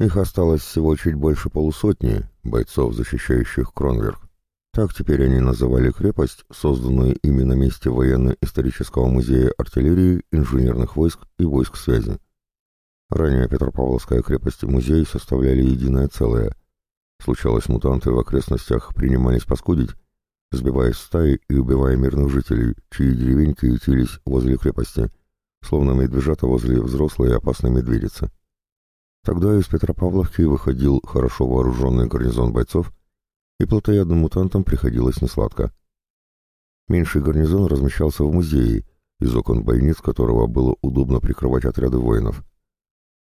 Их осталось всего чуть больше полусотни бойцов, защищающих Кронверк. Так теперь они называли крепость, созданную ими на месте военно-исторического музея артиллерии, инженерных войск и войск связи. Ранее Петропавловская крепость и музей составляли единое целое. Случалось, мутанты в окрестностях принимались паскудить, сбивая стаи и убивая мирных жителей, чьи деревеньки ютились возле крепости, словно медвежата возле взрослой опасной медведицы. Тогда из Петропавловки выходил хорошо вооруженный гарнизон бойцов, и плотоядным мутантам приходилось несладко. Меньший гарнизон размещался в музее, из окон бойниц которого было удобно прикрывать отряды воинов.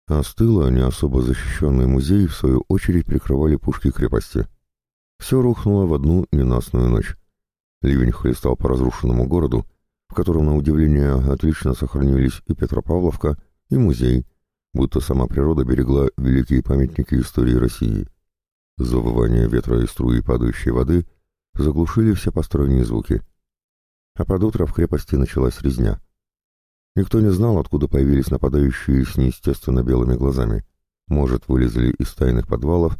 А с тыла не особо защищенный музей, в свою очередь, прикрывали пушки крепости. Все рухнуло в одну ненастную ночь. Ливень хлестал по разрушенному городу, в котором, на удивление, отлично сохранились и Петропавловка, и музей, будто сама природа берегла великие памятники истории России. Завывание ветра и струи падающей воды заглушили все посторонние звуки. А под утро в крепости началась резня. Никто не знал, откуда появились нападающие с неестественно белыми глазами. Может, вылезли из тайных подвалов,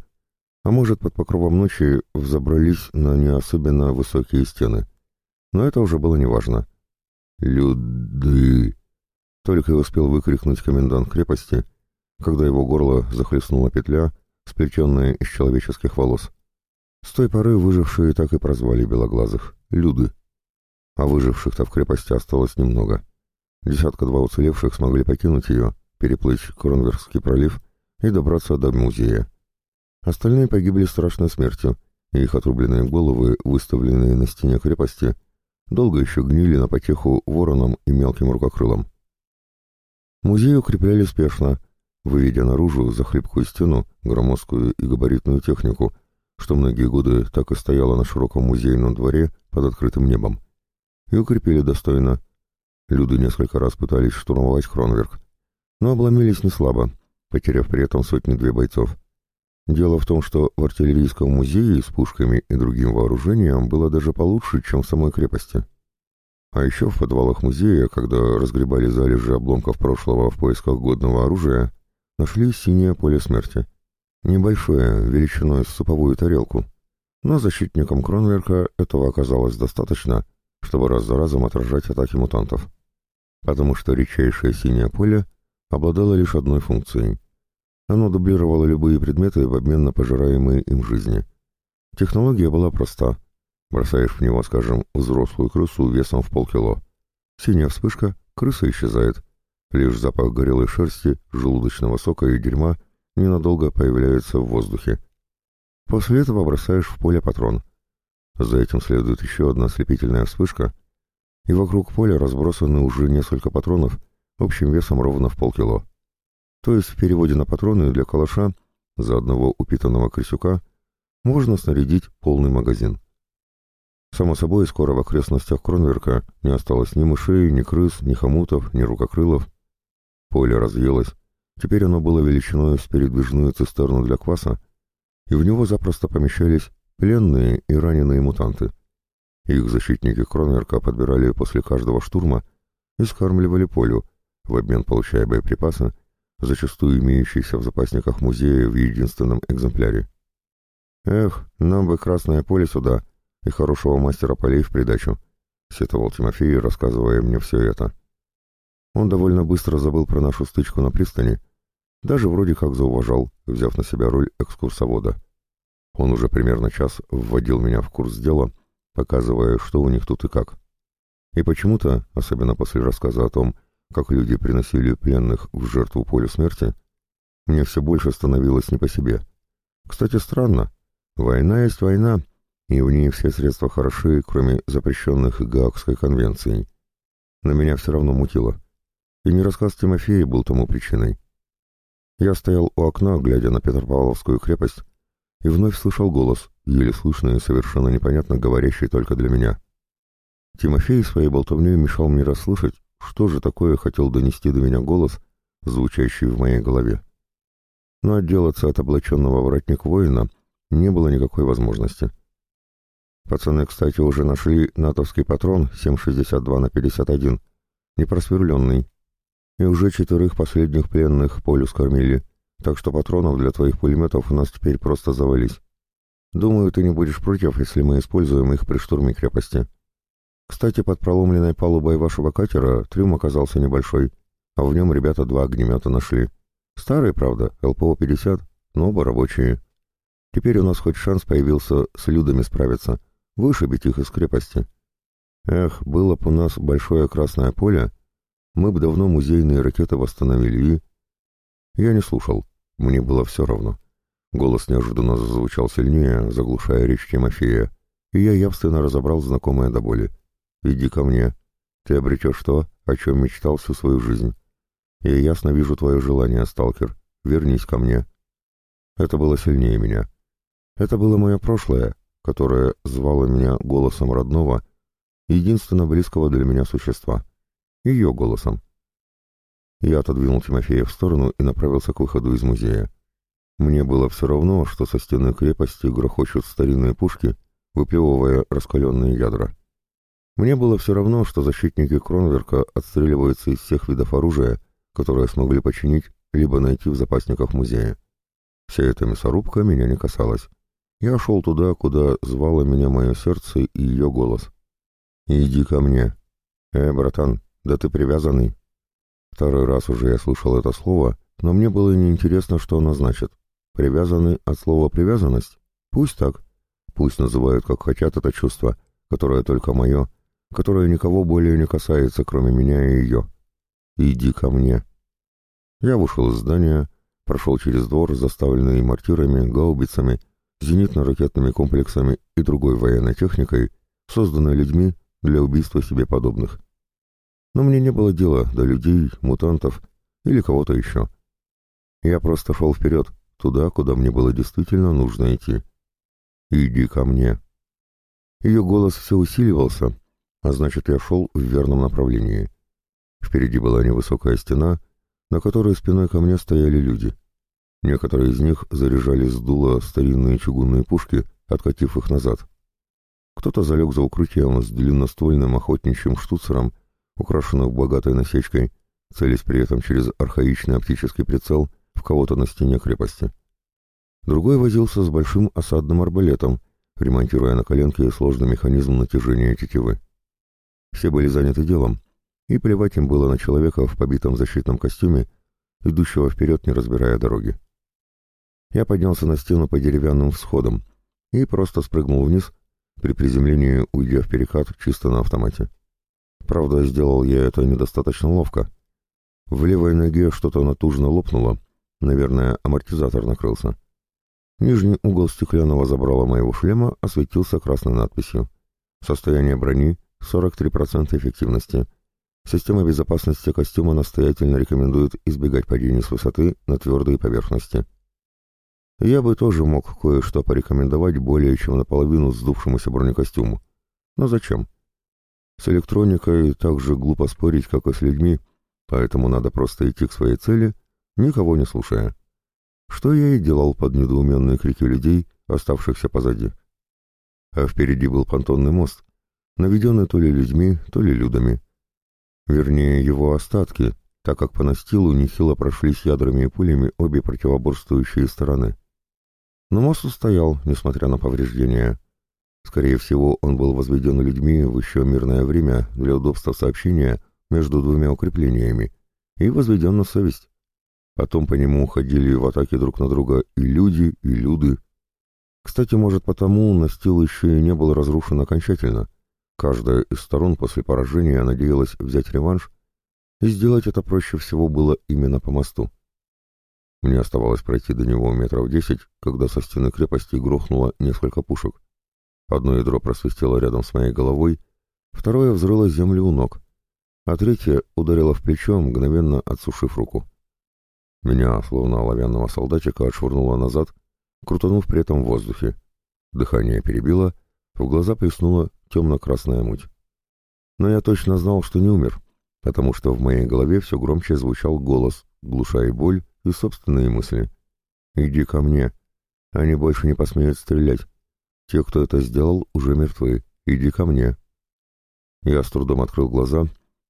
а может, под покровом ночи взобрались на не особенно высокие стены. Но это уже было неважно. «Люды!» Только и успел выкрикнуть комендант крепости, когда его горло захлестнула петля, сплетенная из человеческих волос. С той поры выжившие так и прозвали белоглазых — люды. А выживших-то в крепости осталось немного. Десятка-два уцелевших смогли покинуть ее, переплыть Кронверский пролив и добраться до музея. Остальные погибли страшной смертью, и их отрубленные головы, выставленные на стене крепости, долго еще гнили на потеху воронам и мелким рукокрылам. Музей укрепляли спешно, выведя наружу за хлипкую стену громоздкую и габаритную технику, что многие годы так и стояла на широком музейном дворе под открытым небом. И укрепили достойно. Люди несколько раз пытались штурмовать Хронверк, но обломились не слабо, потеряв при этом сотни-две бойцов. Дело в том, что в артиллерийском музее с пушками и другим вооружением было даже получше, чем в самой крепости. А еще в подвалах музея, когда разгребали залежи обломков прошлого в поисках годного оружия, нашли синее поле смерти. Небольшое, величиной с суповую тарелку. Но защитникам Кронверка этого оказалось достаточно, чтобы раз за разом отражать атаки мутантов. Потому что редчайшее синее поле обладало лишь одной функцией. Оно дублировало любые предметы в обмен на пожираемые им жизни. Технология была проста. Бросаешь в него, скажем, взрослую крысу весом в полкило. Синяя вспышка, крыса исчезает. Лишь запах горелой шерсти, желудочного сока и дерьма ненадолго появляется в воздухе. После этого бросаешь в поле патрон. За этим следует еще одна ослепительная вспышка, и вокруг поля разбросаны уже несколько патронов общим весом ровно в полкило. То есть в переводе на патроны для калаша за одного упитанного крысюка можно снарядить полный магазин. Само собой, скоро в окрестностях Кронверка не осталось ни мышей, ни крыс, ни хомутов, ни рукокрылов. Поле разъелось, теперь оно было величиной с передвижную цистерну для кваса, и в него запросто помещались пленные и раненые мутанты. Их защитники Кронверка подбирали после каждого штурма и скармливали полю, в обмен получая боеприпасы, зачастую имеющиеся в запасниках музея в единственном экземпляре. «Эх, нам бы красное поле сюда и хорошего мастера полей в придачу», — сетовал Тимофей, рассказывая мне все это. Он довольно быстро забыл про нашу стычку на пристани, даже вроде как зауважал, взяв на себя роль экскурсовода. Он уже примерно час вводил меня в курс дела, показывая, что у них тут и как. И почему-то, особенно после рассказа о том, как люди приносили пленных в жертву полю смерти, мне все больше становилось не по себе. Кстати, странно. Война есть война, и в ней все средства хороши, кроме запрещенных Гаагской конвенцией. Но меня все равно мутило. И не рассказ Тимофея был тому причиной. Я стоял у окна, глядя на Петропавловскую крепость, и вновь слышал голос, еле слышный и совершенно непонятно говорящий только для меня. Тимофей своей болтовней мешал мне расслышать, что же такое хотел донести до меня голос, звучащий в моей голове. Но отделаться от облаченного воротник воина не было никакой возможности. Пацаны, кстати, уже нашли натовский патрон 7,62 на 51, непросверленный, и уже четырех последних пленных полю скормили, так что патронов для твоих пулеметов у нас теперь просто завались. Думаю, ты не будешь против, если мы используем их при штурме крепости. Кстати, под проломленной палубой вашего катера трюм оказался небольшой, а в нем ребята два огнемета нашли. Старые, правда, ЛПО-50, но оба рабочие. Теперь у нас хоть шанс появился с людами справиться, вышибить их из крепости. Эх, было бы у нас большое красное поле, мы бы давно музейные ракеты восстановили и... Я не слушал, мне было все равно. Голос неожиданно зазвучал сильнее, заглушая речь Тимофея, и я явственно разобрал знакомое до боли. «Иди ко мне. Ты обретешь то, о чем мечтал всю свою жизнь. Я ясно вижу твое желание, сталкер. Вернись ко мне». Это было сильнее меня. Это было мое прошлое, которое звало меня голосом родного, единственно близкого для меня существа. Ее голосом. Я отодвинул Тимофея в сторону и направился к выходу из музея. Мне было все равно, что со стены крепости грохочут старинные пушки, выплевывая раскаленные ядра. Мне было все равно, что защитники Кронверка отстреливаются из всех видов оружия, которое смогли починить либо найти в запасниках музея. Вся эта мясорубка меня не касалась. Я шел туда, куда звало меня мое сердце и ее голос. «Иди ко мне». «Э, братан, да ты привязанный». Второй раз уже я слышал это слово, но мне было неинтересно, что оно значит. Привязаны от слова «привязанность»? Пусть так. Пусть называют как хотят это чувство, которое только мое, которое никого более не касается, кроме меня и ее. «Иди ко мне». Я вышел из здания, прошел через двор, заставленный мортирами, гаубицами, зенитно-ракетными комплексами и другой военной техникой, созданной людьми для убийства себе подобных. Но мне не было дела до людей, мутантов или кого-то еще. Я просто шел вперед, туда, куда мне было действительно нужно идти. «Иди ко мне». Ее голос все усиливался, а значит, я шел в верном направлении. Впереди была невысокая стена, на которой спиной ко мне стояли люди. Некоторые из них заряжали с дула старинные чугунные пушки, откатив их назад. Кто-то залег за укрытием с длинноствольным охотничьим штуцером, украшенным богатой насечкой, целясь при этом через архаичный оптический прицел в кого-то на стене крепости. Другой возился с большим осадным арбалетом, ремонтируя на коленке сложный механизм натяжения тетивы. Все были заняты делом, и плевать им было на человека в побитом защитном костюме, идущего вперед, не разбирая дороги. Я поднялся на стену по деревянным всходам и просто спрыгнул вниз, при приземлении уйдя в перекат чисто на автомате. Правда, сделал я это недостаточно ловко. В левой ноге что-то натужно лопнуло, наверное, амортизатор накрылся. Нижний угол стеклянного забрала моего шлема осветился красной надписью. Состояние брони 43% эффективности. Система безопасности костюма настоятельно рекомендует избегать падений с высоты на твердые поверхности. Я бы тоже мог кое-что порекомендовать более чем наполовину сдувшемуся бронекостюму. Но зачем? С электроникой так же глупо спорить, как и с людьми, поэтому надо просто идти к своей цели, никого не слушая. Что я и делал под недоуменные крики людей, оставшихся позади. А впереди был понтонный мост, наведенный то ли людьми, то ли людами. Вернее, его остатки, так как по настилу нехило прошлись ядрами и пулями обе противоборствующие стороны. Но мост устоял, несмотря на повреждения. Скорее всего, он был возведен людьми в еще мирное время для удобства сообщения между двумя укреплениями и возведен на совесть. Потом по нему уходили в атаки друг на друга и люди, и люды. Кстати, может потому, настил еще и не был разрушен окончательно. Каждая из сторон после поражения надеялась взять реванш, и сделать это проще всего было именно по мосту. Мне оставалось пройти до него метров десять, когда со стены крепости грохнуло несколько пушек. Одно ядро просвистело рядом с моей головой, второе взрыло землю у ног, а третье ударило в плечо, мгновенно отсушив руку. Меня, словно оловянного солдатика, отшвырнуло назад, крутанув при этом в воздухе. Дыхание перебило, в глаза плеснула темно-красная муть. Но я точно знал, что не умер, потому что в моей голове все громче звучал голос, глушая боль и собственные мысли. «Иди ко мне. Они больше не посмеют стрелять. Те, кто это сделал, уже мертвы. Иди ко мне». Я с трудом открыл глаза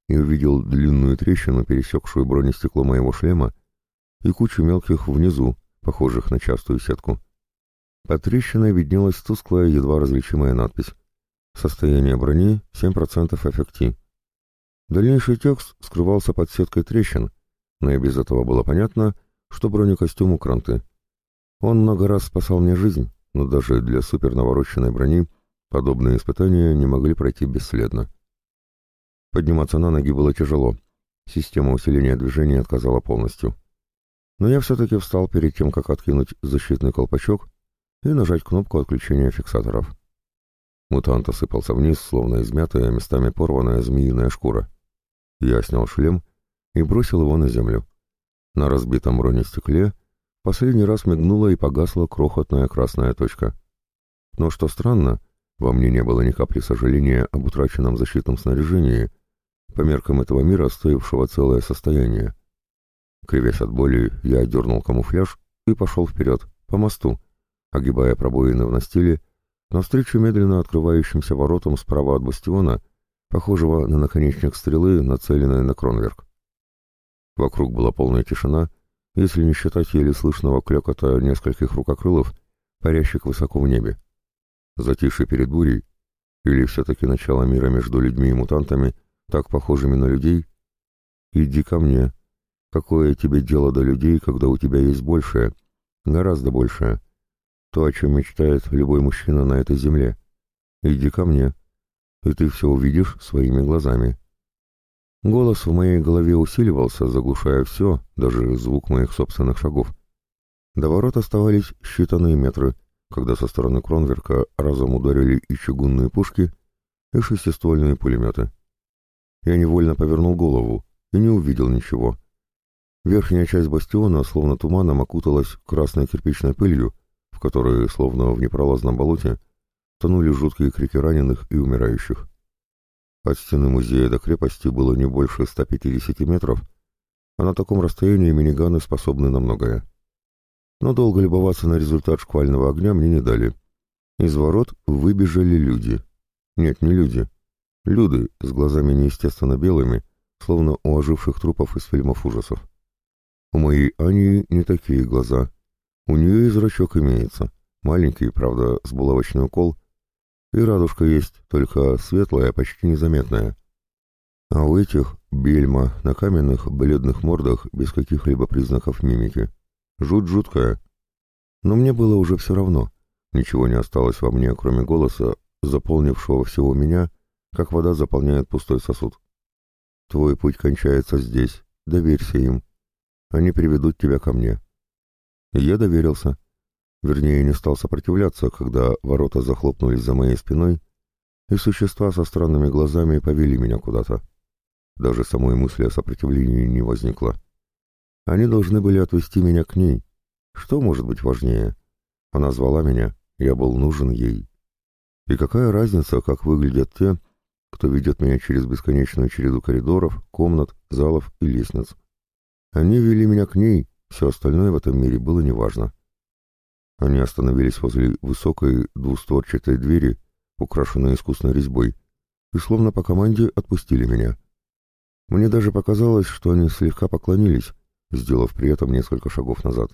и увидел длинную трещину, пересекшую бронестекло моего шлема, и кучу мелких внизу, похожих на частую сетку. Под трещиной виднелась тусклая, едва различимая надпись. Состояние брони 7% эффекти. Дальнейший текст скрывался под сеткой трещин, но и без этого было понятно, что бронекостюм у Кранты. Он много раз спасал мне жизнь, но даже для супернавороченной брони подобные испытания не могли пройти бесследно. Подниматься на ноги было тяжело. Система усиления движения отказала полностью. Но я все-таки встал перед тем, как откинуть защитный колпачок и нажать кнопку отключения фиксаторов. Мутант осыпался вниз, словно измятая, местами порванная змеиная шкура. Я снял шлем и бросил его на землю. На разбитом бронестекле последний раз мигнула и погасла крохотная красная точка. Но что странно, во мне не было ни капли сожаления об утраченном защитном снаряжении, по меркам этого мира стоившего целое состояние. Кривясь от боли, я дернул камуфляж и пошел вперед, по мосту, огибая пробоины в настиле, навстречу медленно открывающимся воротам справа от бастиона, похожего на наконечник стрелы, нацеленной на Кронверк. Вокруг была полная тишина, если не считать еле слышного клёкота нескольких рукокрылов, парящих высоко в небе. Затишье перед бурей, или все-таки начало мира между людьми и мутантами — так похожими на людей? Иди ко мне. Какое тебе дело до людей, когда у тебя есть большее, гораздо большее? То, о чем мечтает любой мужчина на этой земле. Иди ко мне, и ты все увидишь своими глазами. Голос в моей голове усиливался, заглушая все, даже звук моих собственных шагов. До ворот оставались считанные метры, когда со стороны Кронверка разом ударили и чугунные пушки, и шестиствольные пулеметы. Я невольно повернул голову и не увидел ничего. Верхняя часть бастиона словно туманом окуталась красной кирпичной пылью, в которой, словно в непролазном болоте, тонули жуткие крики раненых и умирающих. От стены музея до крепости было не больше 150 метров, а на таком расстоянии миниганы способны на многое. Но долго любоваться на результат шквального огня мне не дали. Из ворот выбежали люди. Нет, не люди. Люды с глазами неестественно белыми, словно у оживших трупов из фильмов ужасов. У моей Ани не такие глаза. У нее и зрачок имеется. Маленький, правда, с булавочный укол. И радужка есть, только светлая, почти незаметная. А у этих бельма на каменных, бледных мордах без каких-либо признаков мимики. Жуть жуткая. Но мне было уже все равно. Ничего не осталось во мне, кроме голоса, заполнившего всего меня как вода заполняет пустой сосуд. Твой путь кончается здесь, доверься им. Они приведут тебя ко мне. Я доверился. Вернее, не стал сопротивляться, когда ворота захлопнулись за моей спиной, и существа со странными глазами повели меня куда-то. Даже самой мысли о сопротивлении не возникло. Они должны были отвести меня к ней. Что может быть важнее? Она звала меня, я был нужен ей. И какая разница, как выглядят те, кто ведет меня через бесконечную череду коридоров, комнат, залов и лестниц. Они вели меня к ней, все остальное в этом мире было неважно. Они остановились возле высокой двустворчатой двери, украшенной искусной резьбой, и словно по команде отпустили меня. Мне даже показалось, что они слегка поклонились, сделав при этом несколько шагов назад.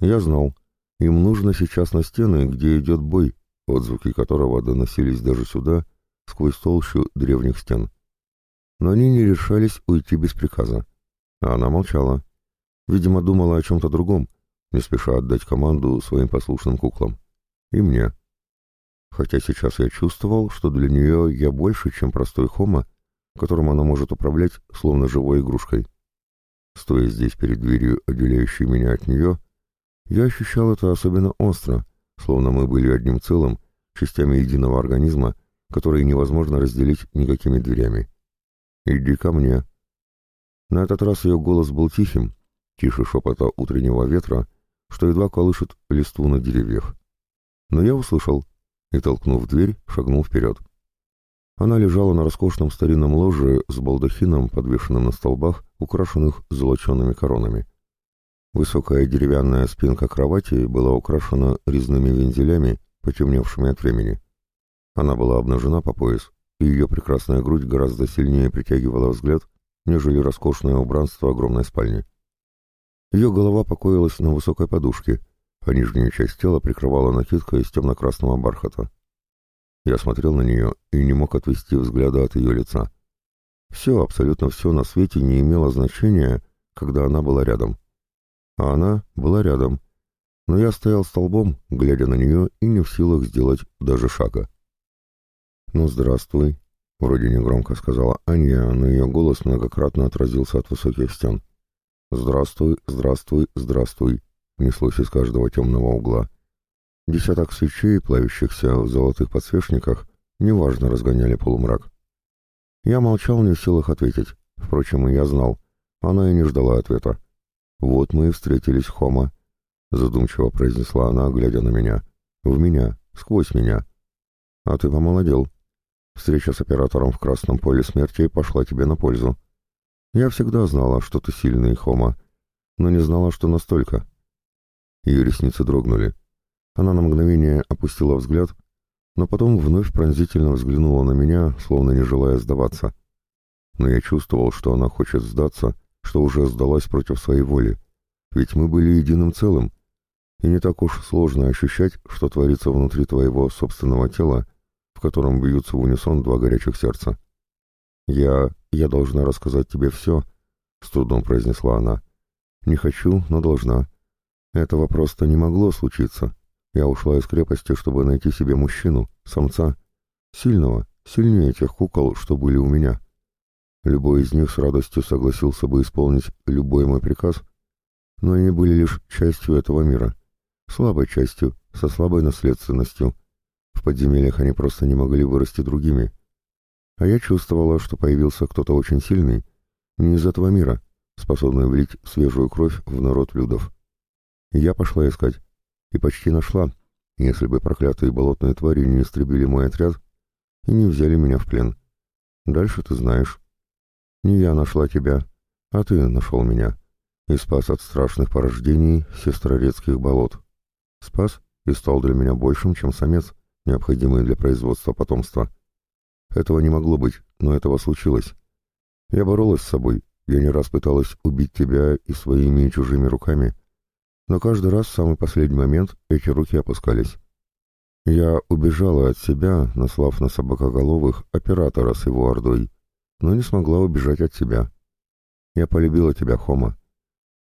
Я знал, им нужно сейчас на стены, где идет бой, отзвуки которого доносились даже сюда, сквозь толщу древних стен. Но они не решались уйти без приказа. А она молчала. Видимо, думала о чем-то другом, не спеша отдать команду своим послушным куклам. И мне. Хотя сейчас я чувствовал, что для нее я больше, чем простой хома, которым она может управлять, словно живой игрушкой. Стоя здесь перед дверью, отделяющей меня от нее, я ощущал это особенно остро, словно мы были одним целым, частями единого организма, которые невозможно разделить никакими дверями. «Иди ко мне». На этот раз ее голос был тихим, тише шепота утреннего ветра, что едва колышет листву на деревьях. Но я услышал и, толкнув дверь, шагнул вперед. Она лежала на роскошном старинном ложе с балдахином, подвешенным на столбах, украшенных золочеными коронами. Высокая деревянная спинка кровати была украшена резными вензелями, потемневшими от времени. Она была обнажена по пояс, и ее прекрасная грудь гораздо сильнее притягивала взгляд, нежели роскошное убранство огромной спальни. Ее голова покоилась на высокой подушке, а нижняя часть тела прикрывала накидка из темно-красного бархата. Я смотрел на нее и не мог отвести взгляда от ее лица. Все, абсолютно все на свете не имело значения, когда она была рядом. А она была рядом, но я стоял столбом, глядя на нее и не в силах сделать даже шага. «Ну, здравствуй», — вроде негромко сказала Аня, но ее голос многократно отразился от высоких стен. «Здравствуй, здравствуй, здравствуй», — неслось из каждого темного угла. Десяток свечей, плавящихся в золотых подсвечниках, неважно разгоняли полумрак. Я молчал, не в силах ответить. Впрочем, и я знал. Она и не ждала ответа. «Вот мы и встретились, Хома», — задумчиво произнесла она, глядя на меня. «В меня, сквозь меня. А ты помолодел. Встреча с оператором в красном поле смерти пошла тебе на пользу. Я всегда знала, что ты сильный, Хома, но не знала, что настолько. Ее ресницы дрогнули. Она на мгновение опустила взгляд, но потом вновь пронзительно взглянула на меня, словно не желая сдаваться. Но я чувствовал, что она хочет сдаться, что уже сдалась против своей воли. Ведь мы были единым целым, и не так уж сложно ощущать, что творится внутри твоего собственного тела, в котором бьются в унисон два горячих сердца. «Я... я должна рассказать тебе все», — с трудом произнесла она. «Не хочу, но должна. Этого просто не могло случиться. Я ушла из крепости, чтобы найти себе мужчину, самца, сильного, сильнее тех кукол, что были у меня. Любой из них с радостью согласился бы исполнить любой мой приказ, но они были лишь частью этого мира, слабой частью, со слабой наследственностью, в подземельях они просто не могли вырасти другими. А я чувствовала, что появился кто-то очень сильный, не из этого мира, способный влить свежую кровь в народ людов. я пошла искать. И почти нашла, если бы проклятые болотные твари не истребили мой отряд и не взяли меня в плен. Дальше ты знаешь. Не я нашла тебя, а ты нашел меня и спас от страшных порождений сестрорецких болот. Спас и стал для меня большим, чем самец, необходимые для производства потомства. Этого не могло быть, но этого случилось. Я боролась с собой, я не раз пыталась убить тебя и своими и чужими руками, но каждый раз в самый последний момент эти руки опускались. Я убежала от себя, наслав на собакоголовых оператора с его ордой, но не смогла убежать от себя. Я полюбила тебя, Хома.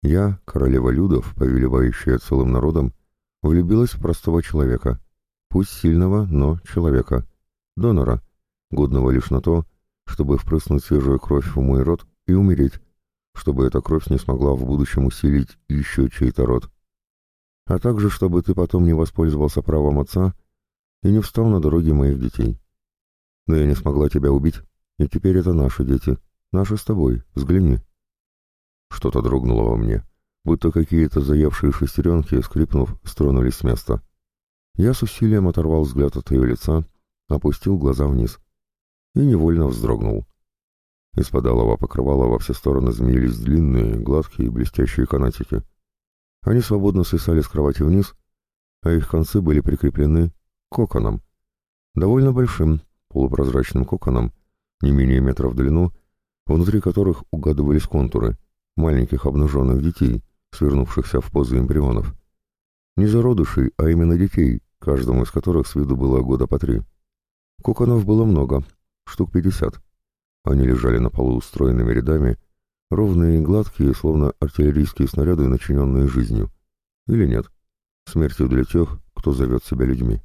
Я, королева Людов, повелевающая целым народом, влюбилась в простого человека — пусть сильного, но человека, донора, годного лишь на то, чтобы впрыснуть свежую кровь в мой род и умереть, чтобы эта кровь не смогла в будущем усилить еще чей-то род. А также, чтобы ты потом не воспользовался правом отца и не встал на дороге моих детей. Но я не смогла тебя убить, и теперь это наши дети, наши с тобой, взгляни. Что-то дрогнуло во мне, будто какие-то заевшие шестеренки, скрипнув, стронулись с места. Я с усилием оторвал взгляд от ее лица, опустил глаза вниз и невольно вздрогнул. Из-под алого покрывала во все стороны змеились длинные, гладкие, блестящие канатики. Они свободно свисали с кровати вниз, а их концы были прикреплены коконом, довольно большим, полупрозрачным коконом, не менее метра в длину, внутри которых угадывались контуры маленьких обнаженных детей, свернувшихся в позы эмбрионов. Не зародышей, а именно детей, каждому из которых с виду было года по три. Коконов было много, штук пятьдесят. Они лежали на полу устроенными рядами, ровные и гладкие, словно артиллерийские снаряды, начиненные жизнью. Или нет, смертью для тех, кто зовет себя людьми.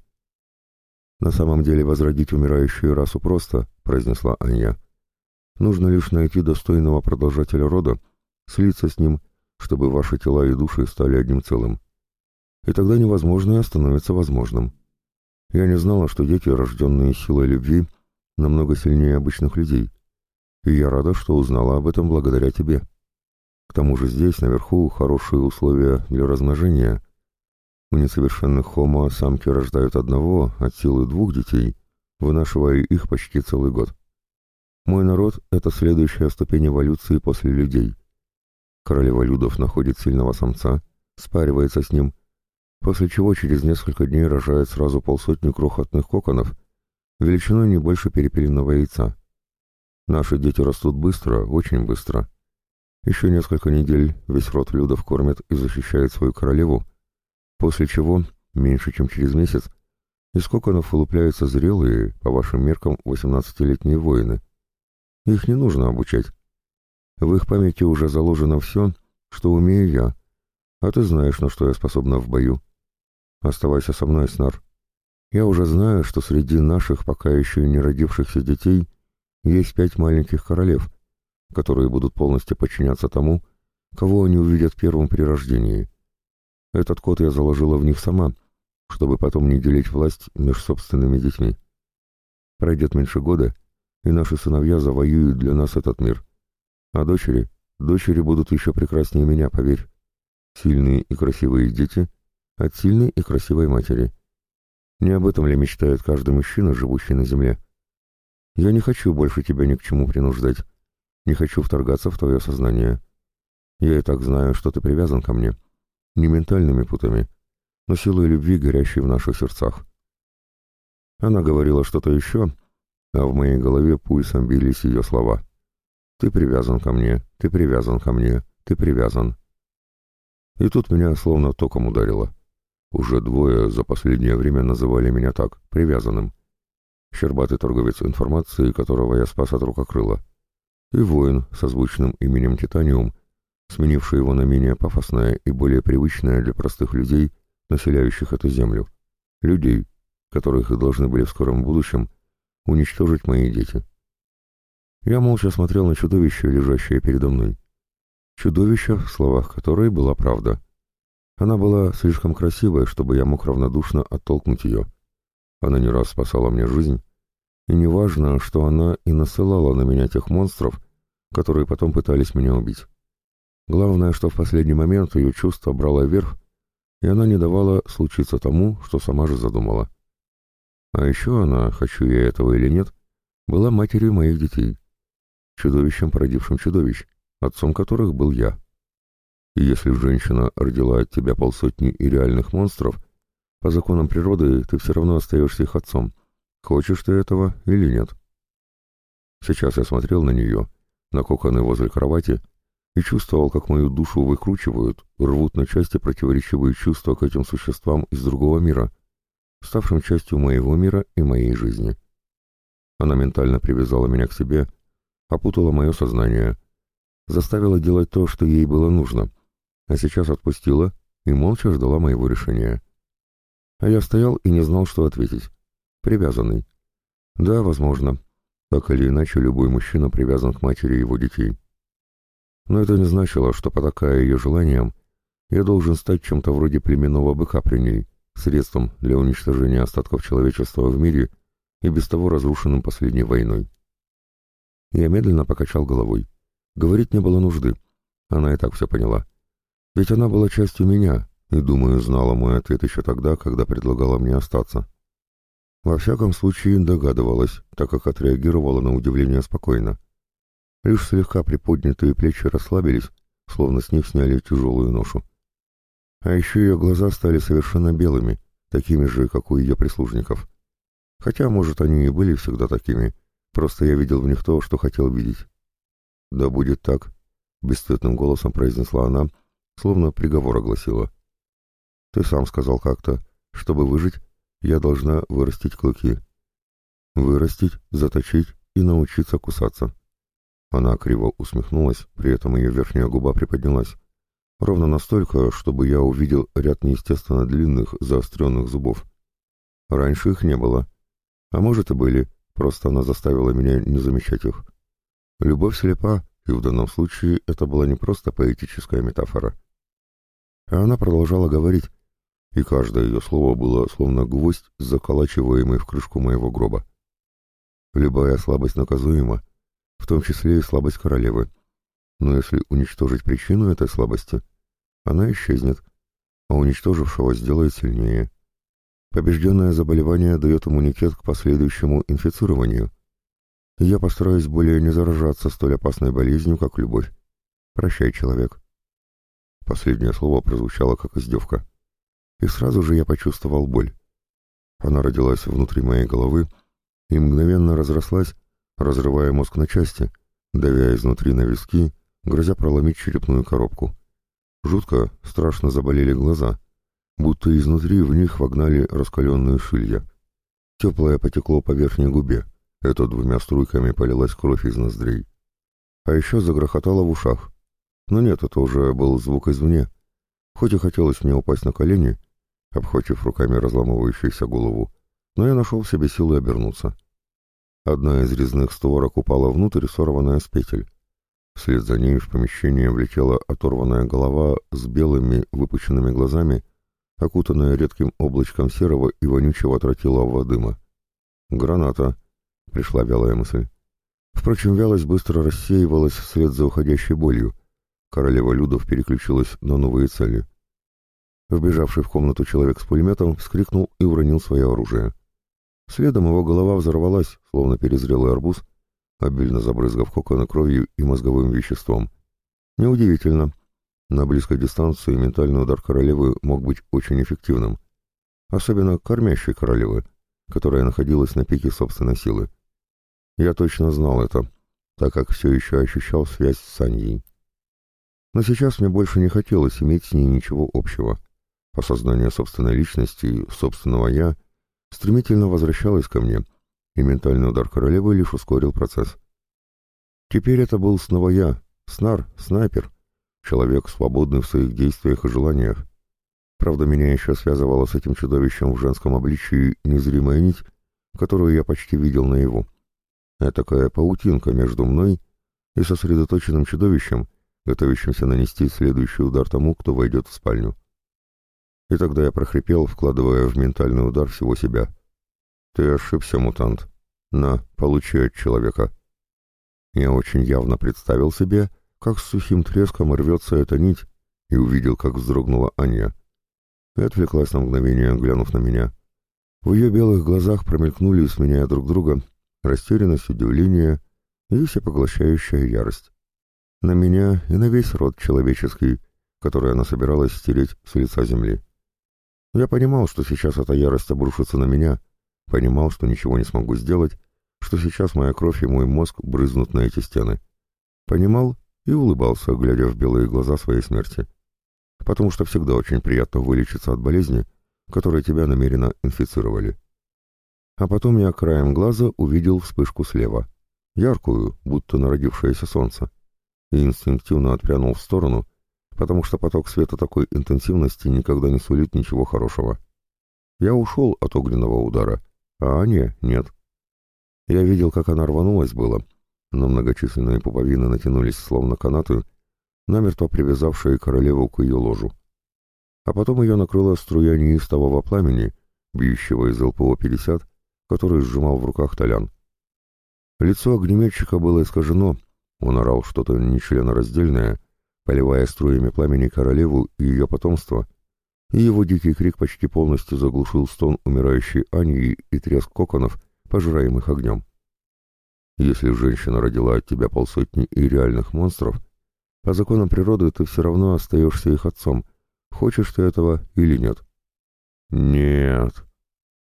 «На самом деле возродить умирающую расу просто», — произнесла Анья. «Нужно лишь найти достойного продолжателя рода, слиться с ним, чтобы ваши тела и души стали одним целым и тогда невозможное становится возможным. Я не знала, что дети, рожденные силой любви, намного сильнее обычных людей, и я рада, что узнала об этом благодаря тебе. К тому же здесь, наверху, хорошие условия для размножения. У несовершенных хомо самки рождают одного, от силы двух детей, вынашивая их почти целый год. Мой народ — это следующая ступень эволюции после людей. Королева Людов находит сильного самца, спаривается с ним, после чего через несколько дней рожает сразу полсотни крохотных коконов, величиной не больше перепелиного яйца. Наши дети растут быстро, очень быстро. Еще несколько недель весь род Людов кормит и защищает свою королеву, после чего, меньше чем через месяц, из коконов вылупляются зрелые, по вашим меркам, 18-летние воины. Их не нужно обучать. В их памяти уже заложено все, что умею я, а ты знаешь, на что я способна в бою. Оставайся со мной, Снар. Я уже знаю, что среди наших пока еще не родившихся детей есть пять маленьких королев, которые будут полностью подчиняться тому, кого они увидят первым при рождении. Этот код я заложила в них сама, чтобы потом не делить власть между собственными детьми. Пройдет меньше года, и наши сыновья завоюют для нас этот мир. А дочери, дочери будут еще прекраснее меня, поверь. Сильные и красивые дети от сильной и красивой матери. Не об этом ли мечтает каждый мужчина, живущий на земле? Я не хочу больше тебя ни к чему принуждать, не хочу вторгаться в твое сознание. Я и так знаю, что ты привязан ко мне. Не ментальными путами, но силой любви, горящей в наших сердцах. Она говорила что-то еще, а в моей голове пульсом бились ее слова. «Ты привязан ко мне, ты привязан ко мне, ты привязан». И тут меня словно током ударило. Уже двое за последнее время называли меня так, привязанным. Щербатый торговец информацией, которого я спас от рукокрыла и воин со звучным именем Титаниум, сменивший его на менее пафосное и более привычное для простых людей, населяющих эту землю. Людей, которых и должны были в скором будущем уничтожить мои дети. Я молча смотрел на чудовище, лежащее передо мной. Чудовище, в словах которой была правда. Она была слишком красивая, чтобы я мог равнодушно оттолкнуть ее. Она не раз спасала мне жизнь, и неважно, что она и насылала на меня тех монстров, которые потом пытались меня убить. Главное, что в последний момент ее чувство брало верх, и она не давала случиться тому, что сама же задумала. А еще она, хочу я этого или нет, была матерью моих детей, чудовищем, породившим чудовищ, отцом которых был я. И если женщина родила от тебя полсотни и реальных монстров, по законам природы ты все равно остаешься их отцом, Хочешь ты этого или нет? Сейчас я смотрел на нее, на коконы возле кровати, и чувствовал, как мою душу выкручивают, рвут на части противоречивые чувства к этим существам из другого мира, ставшим частью моего мира и моей жизни. Она ментально привязала меня к себе, опутала мое сознание, заставила делать то, что ей было нужно, а сейчас отпустила и молча ждала моего решения. А я стоял и не знал, что ответить. Привязанный. Да, возможно. Так или иначе, любой мужчина привязан к матери его детей. Но это не значило, что, потакая ее желаниям, я должен стать чем-то вроде племенного быка при ней, средством для уничтожения остатков человечества в мире и без того разрушенным последней войной. Я медленно покачал головой. Говорить не было нужды. Она и так все поняла. Ведь она была частью меня, и, думаю, знала мой ответ еще тогда, когда предлагала мне остаться. Во всяком случае, догадывалась, так как отреагировала на удивление спокойно. Лишь слегка приподнятые плечи расслабились, словно с них сняли тяжелую ношу. А еще ее глаза стали совершенно белыми, такими же, как у ее прислужников. Хотя, может, они и были всегда такими, просто я видел в них то, что хотел видеть. «Да будет так», — бесцветным голосом произнесла она, словно приговор огласила. «Ты сам сказал как-то, чтобы выжить, я должна вырастить клыки. Вырастить, заточить и научиться кусаться. Она криво усмехнулась, при этом ее верхняя губа приподнялась. Ровно настолько, чтобы я увидел ряд неестественно длинных, заостренных зубов. Раньше их не было. А может и были, просто она заставила меня не замечать их. Любовь слепа, и в данном случае это была не просто поэтическая метафора. А она продолжала говорить, и каждое ее слово было словно гвоздь, заколачиваемый в крышку моего гроба. Любая слабость наказуема, в том числе и слабость королевы. Но если уничтожить причину этой слабости, она исчезнет, а уничтожившего сделает сильнее. Побежденное заболевание дает иммунитет к последующему инфицированию. Я постараюсь более не заражаться столь опасной болезнью, как любовь. Прощай, человек. Последнее слово прозвучало как издевка и сразу же я почувствовал боль. Она родилась внутри моей головы и мгновенно разрослась, разрывая мозг на части, давя изнутри на виски, грозя проломить черепную коробку. Жутко, страшно заболели глаза, будто изнутри в них вогнали раскаленные шилья. Теплое потекло по верхней губе, это двумя струйками полилась кровь из ноздрей. А еще загрохотало в ушах. Но нет, это уже был звук извне. Хоть и хотелось мне упасть на колени, обхватив руками разламывающуюся голову, но я нашел в себе силы обернуться. Одна из резных створок упала внутрь, сорванная с петель. Вслед за ней в помещение влетела оторванная голова с белыми выпученными глазами, окутанная редким облачком серого и вонючего тротилового дыма. «Граната!» — пришла вялая мысль. Впрочем, вялость быстро рассеивалась вслед за уходящей болью. Королева Людов переключилась на новые цели. Вбежавший в комнату человек с пулеметом вскрикнул и уронил свое оружие. Следом его голова взорвалась, словно перезрелый арбуз, обильно забрызгав коконы кровью и мозговым веществом. Неудивительно. На близкой дистанции ментальный удар королевы мог быть очень эффективным. Особенно кормящей королевы, которая находилась на пике собственной силы. Я точно знал это, так как все еще ощущал связь с Саньей. Но сейчас мне больше не хотелось иметь с ней ничего общего. Осознание собственной личности, собственного «я» стремительно возвращалось ко мне, и ментальный удар королевы лишь ускорил процесс. Теперь это был снова я, снар, снайпер, человек, свободный в своих действиях и желаниях. Правда, меня еще связывала с этим чудовищем в женском обличии незримая нить, которую я почти видел наяву. Этакая паутинка между мной и сосредоточенным чудовищем, готовящимся нанести следующий удар тому, кто войдет в спальню. И тогда я прохрипел, вкладывая в ментальный удар всего себя. «Ты ошибся, мутант. На, получи от человека». Я очень явно представил себе, как с сухим треском рвется эта нить, и увидел, как вздрогнула Аня. И отвлеклась на мгновение, глянув на меня. В ее белых глазах промелькнули, сменяя друг друга, растерянность, удивление и всепоглощающая ярость. На меня и на весь род человеческий, который она собиралась стереть с лица земли. Я понимал, что сейчас эта ярость обрушится на меня, понимал, что ничего не смогу сделать, что сейчас моя кровь и мой мозг брызнут на эти стены. Понимал и улыбался, глядя в белые глаза своей смерти. Потому что всегда очень приятно вылечиться от болезни, которой тебя намеренно инфицировали. А потом я краем глаза увидел вспышку слева. Яркую, будто народившееся солнце. И инстинктивно отпрянул в сторону, потому что поток света такой интенсивности никогда не сулит ничего хорошего. Я ушел от огненного удара, а Аня нет. Я видел, как она рванулась было, но многочисленные пуповины натянулись словно канаты, намертво привязавшие королеву к ее ложу. А потом ее накрыла струя неистового пламени, бьющего из ЛПО-50, который сжимал в руках Толян. Лицо огнеметчика было искажено, он орал что-то нечленораздельное, поливая струями пламени королеву и ее потомство, и его дикий крик почти полностью заглушил стон умирающей Аньи и треск коконов, пожираемых огнем. Если женщина родила от тебя полсотни и реальных монстров, по законам природы ты все равно остаешься их отцом, хочешь ты этого или нет. Нет.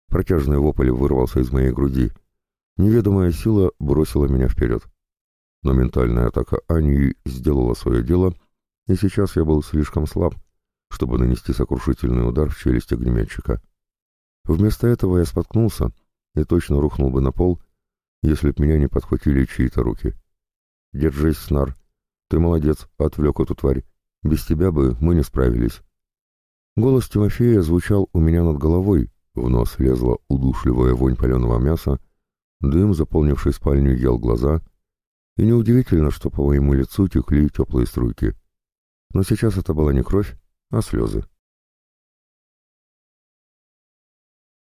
Протяжный вопль вырвался из моей груди. Неведомая сила бросила меня вперед. Но ментальная атака Ани сделала свое дело, и сейчас я был слишком слаб, чтобы нанести сокрушительный удар в челюсть огнеметчика. Вместо этого я споткнулся и точно рухнул бы на пол, если б меня не подхватили чьи-то руки. «Держись, Снар. Ты молодец, отвлек эту тварь. Без тебя бы мы не справились». Голос Тимофея звучал у меня над головой, в нос лезла удушливая вонь паленого мяса, дым, заполнивший спальню, ел глаза, и неудивительно, что по моему лицу текли теплые струйки. Но сейчас это была не кровь, а слезы.